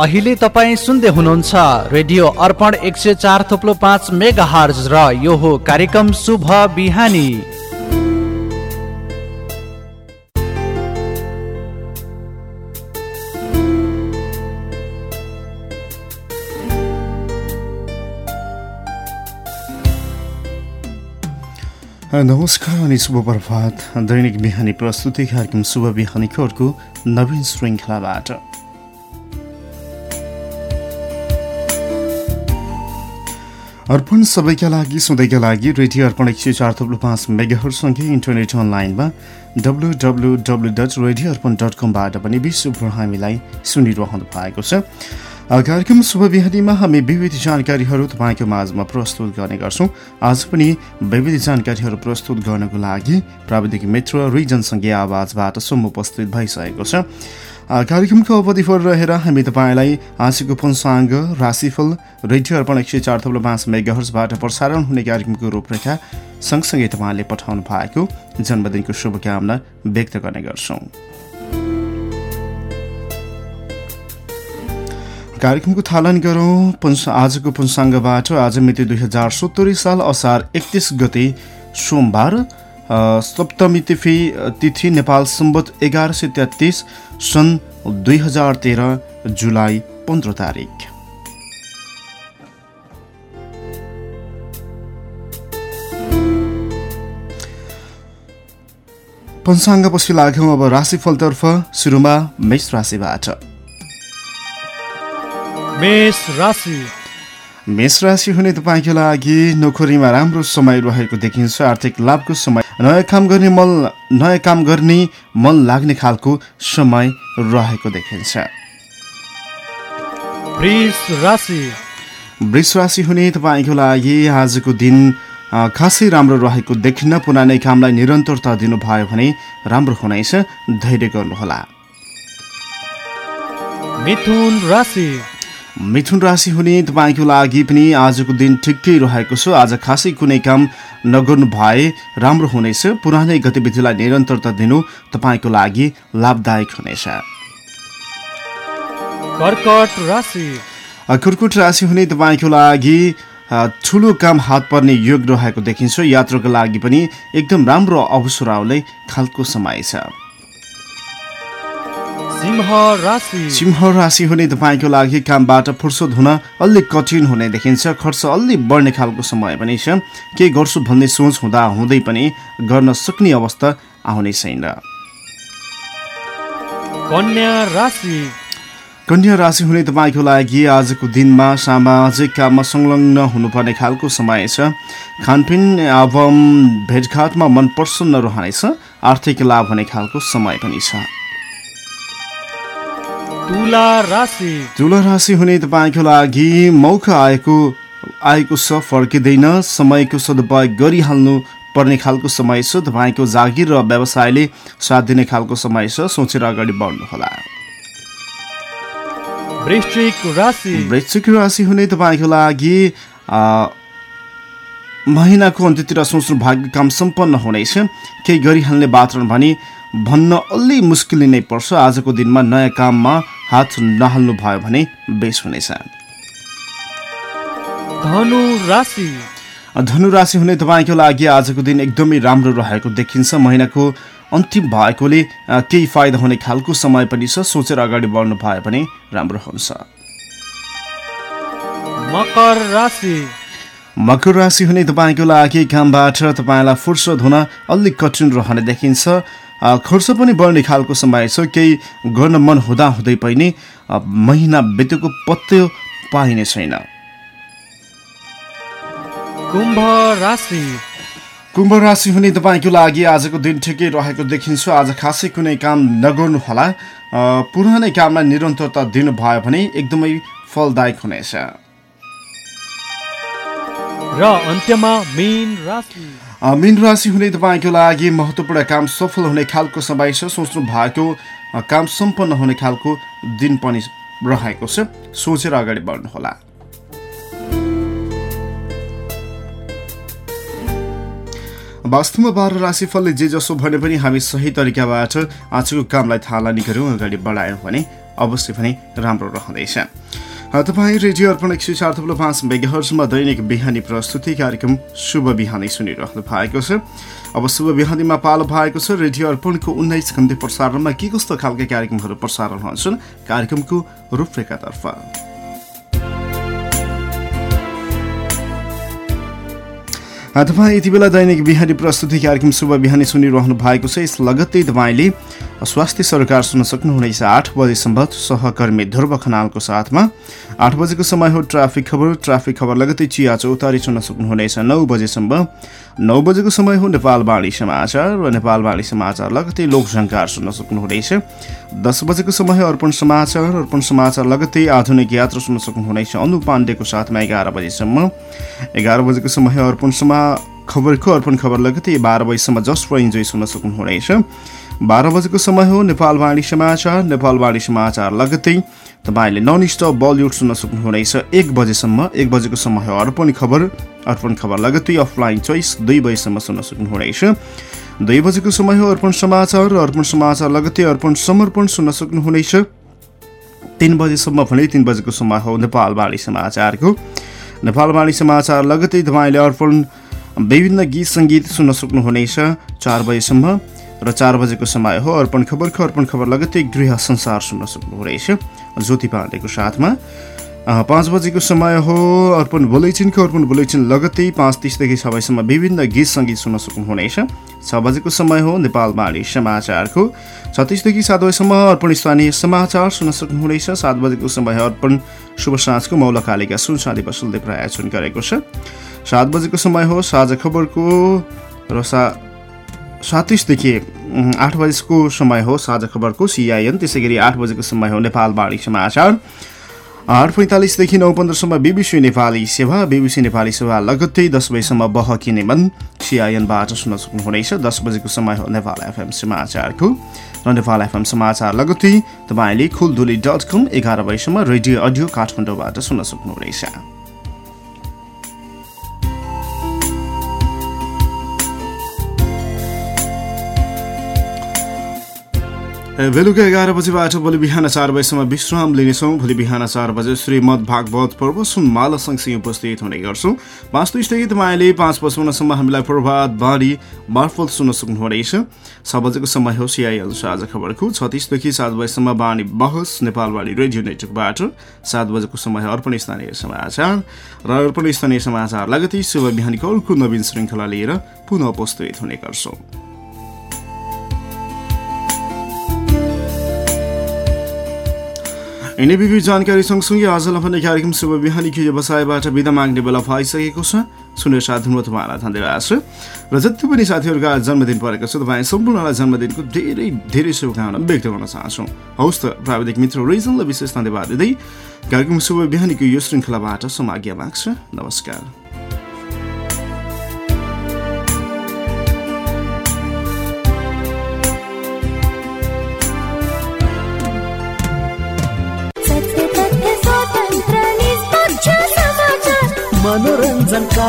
अहिले तपाईँ सुन्दै हुनुहुन्छ रेडियो अर्पण एक सय चार थोप्लो पाँच मेगा हर्ज र यो हो कार्यक्रम शुभ बिहानी। नमस्कार अनि शुभ प्रभात। दैनिक बिहानी प्रस्तुति कार्यक्रम शुभ बिहानीको अर्को नवीन श्रृङ्खलाबाट। अर्पण सबैका लागि सधैँका लागि रेडियो अर्पण एक सय चार थप्लु पाँच मेगाहरूसँगै इन्टरनेट अनलाइनमा W W W dot radio Arpan dot कमबाट पनि विश्वभर हामीलाई सुनिरहनु भएको छ। कार्यक्रम शुभ बिहानीमा हामी विविध जानकारीहरू तपाईँको माझमा प्रस्तुत गर्ने गर्छौँ। आज पनि विविध जानकारीहरू प्रस्तुत गर्नको लागि प्राविधिक मित्र रिजनसँगै आवाजबाट सोम उपस्थित भइसकेको छ। कार्यक्रमको अवधिभर रहेर हामी तपाईँलाई आजको पञ्चाङ्ग राशिफल रेडियो अर्पण एक सय चार थप्लो पाँच मेगाहर्सबाट प्रसारण हुने कार्यक्रमको रूपरेखा सँगसँगै तपाईँले पठाउनु भएको जन्मदिनको शुभकामना व्यक्त गर्ने गर्छौँ। कार्यक्रमको थालन गरौँ। आजको पञ्चाङ्गबाट आज मिति दुई हजार सत्तरी साल असार एकतिस गते सोमबार सप्तमी तिथि तिथि नेपाल सम्बत एघार सय तेत्तिस सन् दुई हजार तेह्र जुलाई पन्ध्र तारिक। पञ्चाङ्गपछि लाग्यौँ अब राशिफलतर्फ सुरुमा मेष राशिबाट। मेष राशि। मेष राशि हुने तपाईँको लागि नोकरीमा राम्रो समय रहेको देखिन्छ। आर्थिक लाभको समय। नयाँ काम गर्ने मन नयाँ काम गर्ने मन लाग्ने खालको समय रहेको देखिन्छ। वृष राशि। हुने तपाईँको लागि आजको दिन खासै राम्रो रहेको देखिन्न पुरानै कामलाई निरन्तरता दिनुभयो भने राम्रो हुनेछ। धैर्य गर्नुहोला। मिथुन राशि हुने तपाईँको लागि पनि आजको दिन ठिकै रहेको छ। आज खासै कुनै काम नगर्नु भए राम्रो हुनेछ। पुरानै गतिविधिलाई निरन्तरता दिनु तपाईँको लागि लाभदायक हुनेछ। कर्कट राशि। हुने तपाईँको लागि ठुलो काम हात पर्ने योग रहेको देखिन्छ। यात्राको लागि पनि एकदम राम्रो अवसर आउने खालको समय छ। सिंह राशि हुने तपाईँको लागि कामबाट फुर्सद हुन अलि कठिन हुने देखिन्छ। खर्च अलि बढ्ने खालको समय पनि छ। के गर्छु भन्ने सोच हुँदा हुँदै पनि गर्न सक्ने अवस्था आउने छैन। कन्या राशि। हुने तपाईँको लागि आजको दिनमा सामाजिक काममा संलग्न हुनुपर्ने खालको समय छ। खानपिन एवं भेटघाटमा मन प्रसन्न रहनेछ। आर्थिक लाभ हुने खालको समय पनि छ। तुला राशि। हुने तपाईँको लागि मौका आएको आएको छ फर्किँदैन समयको सदुपयोग गरिहाल्नु पर्ने खालको समय छ तपाईँको जागिर र व्यवसायले साथ दिने खालको समय छ सोचेर अगाडि बढ्नुहोला। वृश्चिक राशि। हुने तपाईँको लागि महिनाको अन्त्यतिर सोच्नु भाग्य काम सम्पन्न हुनेछ। केही गरिहाल्ने वातावरण भने भन्न अलि मुस्किल नै पर्छ। आजको दिनमा नयाँ काममा हात नहाल्नु भयो भने बेस हुनेछ। धनु राशि हुने तपाईँको लागि आजको दिन एकदमै राम्रो रहेको देखिन्छ। महिनाको अन्तिम भएकोले केही फाइदा हुने खालको समय पनि छ। सोचेर अगाडि बढ्नु भयो भने राम्रो हुन्छ। मकर राशि। मकर राशि हुने तपाईँको लागि कामबाट तपाईँलाई फुर्सद हुन अलिक कठिन रहने देखिन्छ। खर्च पनि बढ्ने खालको समय छ केही गर्न मन हुँदा हुँदै पनि महिना बितेको पत्तो पाइने छैन। कुम्भ राशि। कुम्भ राशि हुने तपाईँको लागि आजको दिन ठिकै रहेको देखिन्छ। आज खासै कुनै काम नगर्नुहोला। पुरानै कामलाई निरन्तरता दिनुभयो भने एकदमै फलदायक हुनेछ। र अन्त्यमा मेन राशि। मीन राशि हुने तपाईँको लागि महत्त्वपूर्ण काम सफल हुने खालको समय छ। सोच्नु भएको काम सम्पन्न हुने खालको दिन पनि रहेको छ। सोचेर अगाडि बढ्नुहोला। वास्तवमा बाह्र राशिफलले जे जसो भने पनि हामी सही तरिकाबाट आजको कामलाई थालनी गऱ्यौँ अगाडि बढायौँ भने अवश्य पनि राम्रो रहँदैछ। तपाईँ रेडियो अर्पण एक सय चार थप्लो पाँच मेगाहर्समा दैनिक बिहानी प्रस्तुति कार्यक्रम शुभ बिहानी सुनिरहनु भएको छ। अब शुभ बिहानीमा पालो भएको छ रेडियो अर्पणको उन्नाइस घन्टे प्रसारणमा के कस्तो खालका कार्यक्रमहरू प्रसारण हुन्छन् कार्यक्रमको रूपरेखातर्फ तपाईँ यति बेला दैनिक बिहानी प्रस्तुति कार्यक्रम शुभ बिहानी सुनिरहनु भएको छ। यस लगत्तै तपाईँले स्वास्थ्य सरकार सुन्न सक्नुहुनेछ। आठ बजेसम्म सहकर्मी ध्रुव खनालको साथमा आठ बजेको समय हो ट्राफिक खबर। ट्राफिक खबर लगतै चिया चौतारी सुन्न सक्नुहुनेछ। नौ बजेसम्म नौ बजेको समय हो नेपाल बाणी समाचार र नेपाल बाणी समाचार लगतै लोकसङ्कार सुन्न सक्नुहुनेछ। दस बजेको समय अर्पण समाचार। अर्पण समाचार लगतै आधुनिक यात्रा सुन्न सक्नुहुनेछ। अनु पाण्डेको साथमा एघार बजेसम्म एघार बजेको समय अर्पण समा खबरको अर्पण खबर लगतै बाह्र बजीसम्म जस्ट फर इन्जोय सुन्न सक्नुहुनेछ। बाह्र बजेको समय हो नेपालवाणी समाचार नेपालवाणी समाचार लगत्तै तपाईँले नन स्टप बलिउड सुन्न सक्नुहुनेछ। एक बजेसम्म एक बजेको समय हो। अर्पण खबर अर्पण खबर लगत्तै अफलाइन चोइस दुई बजीसम्म सुन्न सक्नुहुनेछ। दुई बजेको समय हो अर्पण समाचार। अर्पण समाचार लगत्तै अर्पण समर्पण सुन्न सक्नुहुनेछ। तिन बजेसम्म भने तिन बजेको समय हो नेपालवाणी समाचारको। नेपालवाणी समाचार लगत्तै तपाईँले अर्पण विभिन्न गीत सङ्गीत सुन्न सक्नुहुनेछ। चार बजीसम्म। र चार बजेको समय हो। अर्पण खबरको अर्पण खबर लगत्तै गृह संसार सुन्न सक्नुहुनेछ ज्योति पाण्डेको साथमा पाँच बजेको समय हो। अर्पण बुलेटिनको अर्पण बुलेटिन लगत्तै पाँच तिसदेखि छ बजीसम्म विभिन्न गीत सङ्गीत सुन्न सक्नुहुनेछ छ बजेको समय हो नेपाल बाणी समाचारको। छत्तिसदेखि सात बजीसम्म अर्पण स्थानीय समाचार सुन्न सक्नुहुनेछ सात बजेको समय अर्पण शुभ साँझको मौलकालिका सुनसाली बसुलले प्रायोजन गरेको छ। सात बजेको समय हो साझा खबरको र सा सातिसदेखि आठ बजेको समय हो साझा खबरको सिआइएन। त्यसै गरी आठ बजेको समय हो नेपाल बाणी समाचार आठ पैँतालिसदेखि नौ पन्ध्रसम्म बिबिसी नेपाली सेवा। बिबिसी नेपाली सेवा लगत्तै दस बजीसम्म बहकिने मन सिआइएनबाट सुन्न सक्नुहुनेछ। दस बजेको समय हो नेपाल एफएम समाचारको। र नेपाल एफएम समाचार लगत्तै तपाईँले खुलधुली डट कम एघार बजीसम्म रेडियो अडियो काठमाडौँबाट सुन्न सक्नुहुनेछ। बेलुका एघार बजीबाट भोलि बिहान चार बजीसम्म विश्राम लिनेछौँ। भोलि बिहान चार बजे श्रीमद भागवत पर्व सुन सँगसँगै उपस्थित हुने गर्छौँ। तिसदेखि तपाईँले पाँच पचपन्नसम्म हामीलाई प्रभात बाढी मार्फत सुन्न सक्नुहुनेछ। छ बजेको समय हो सिआइएल साझा खबरको। छत्तिसदेखि सात बजीसम्म बाणी बहस नेपालवाणी रेडियो नेटवर्कबाट। सात बजेको समय अर्पण स्थानीय समाचार। र अर्पण स्थानीय समाचार लगतै शुभ बिहानीको अर्को नवीन श्रृङ्खला लिएर पुनः उपस्थित हुने गर्छौँ। विविध जानकारी सँगसँगै आजलाई पनि कार्यक्रम शुभ बिहानीको व्यवसायबाट बिदा माग्ने बेला भइसकेको छ। सुनेर साथमा तपाईँलाई धन्यवाद छ र जति पनि साथीहरूका जन्मदिन परेको छ तपाईँ सम्पूर्णलाई जन्मदिनको धेरै धेरै शुभकामना व्यक्त गर्न चाहन्छौँ। हौस् त प्राविधिक मित्र रिजनलाई विशेष धन्यवाद दिँदै कार्यक्रम शुभ बिहानीको यो श्रृङ्खलाबाट समाज्ञा माग्छ। नमस्कार। मनोरञ्जनका